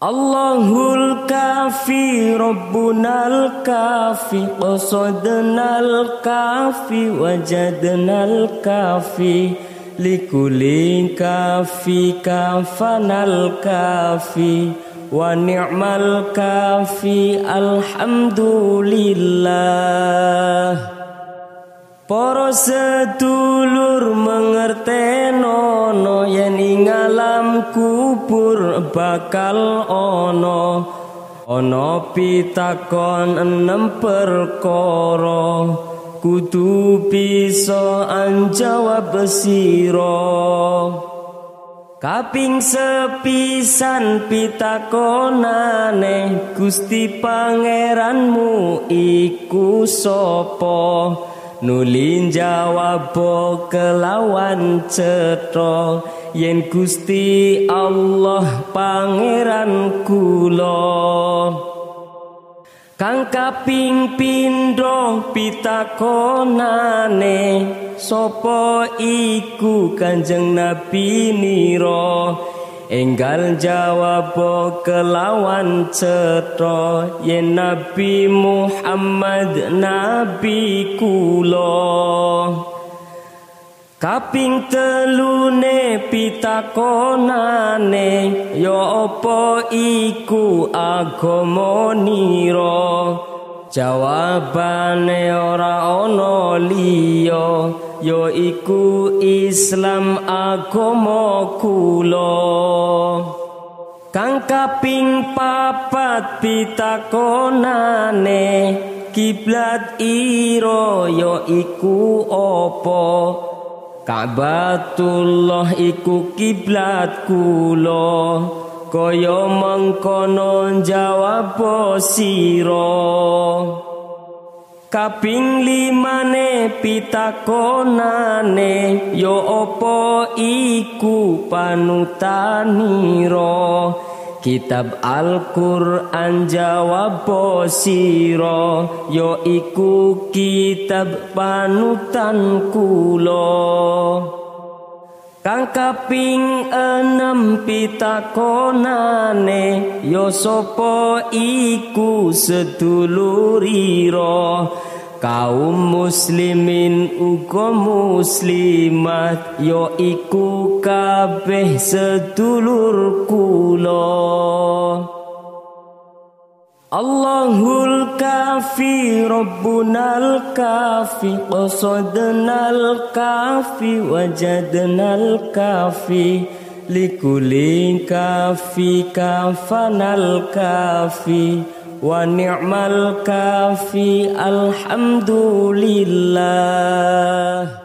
Allahul kafi Rabbunal kafi Qasadnal kafi Wajadnal kafi Likulin kafi Kafanal kafi Wa ni'mal kafi Alhamdulillah. Para sedulur kubur bakal ana. Ana pitakon enem perkara. Kudu bisa anjawab sira. Kaping sepisan pitakonane Gusti pangeranmu iku sapa nulin jawab kelawan cetro yen Gusti Allah pangeran kula. Kang kaping pindho pitakonane sapa iku kanjeng nabi nira Enggal jawab kelawan cetha yen Nabi Muhammad nabi kula. Kaping telune pitakonane ya apa iku agama nira? Jawabane ora ana liya ya iku Islam agama kula. Kang kaping papat pitakonane kiblat ira ya iku apa? Ka'batullah iku kiblat kula. Kaya mengkono jawab sira kaping limane pitakonane yo apa iku panutanira kitab Al-Qur'an jawab sira yo iku kitab panutan kula Kang kaping enam pitakonane yo sapa iku sedulurira kaum muslimin uga muslimat yo iku kabeh sedulur kula الله الكافي ربنا الكافي قصدنا الكافي وجدنا الكافي لكل كافي كافنا الكافي ونعم الكافي الحمد لله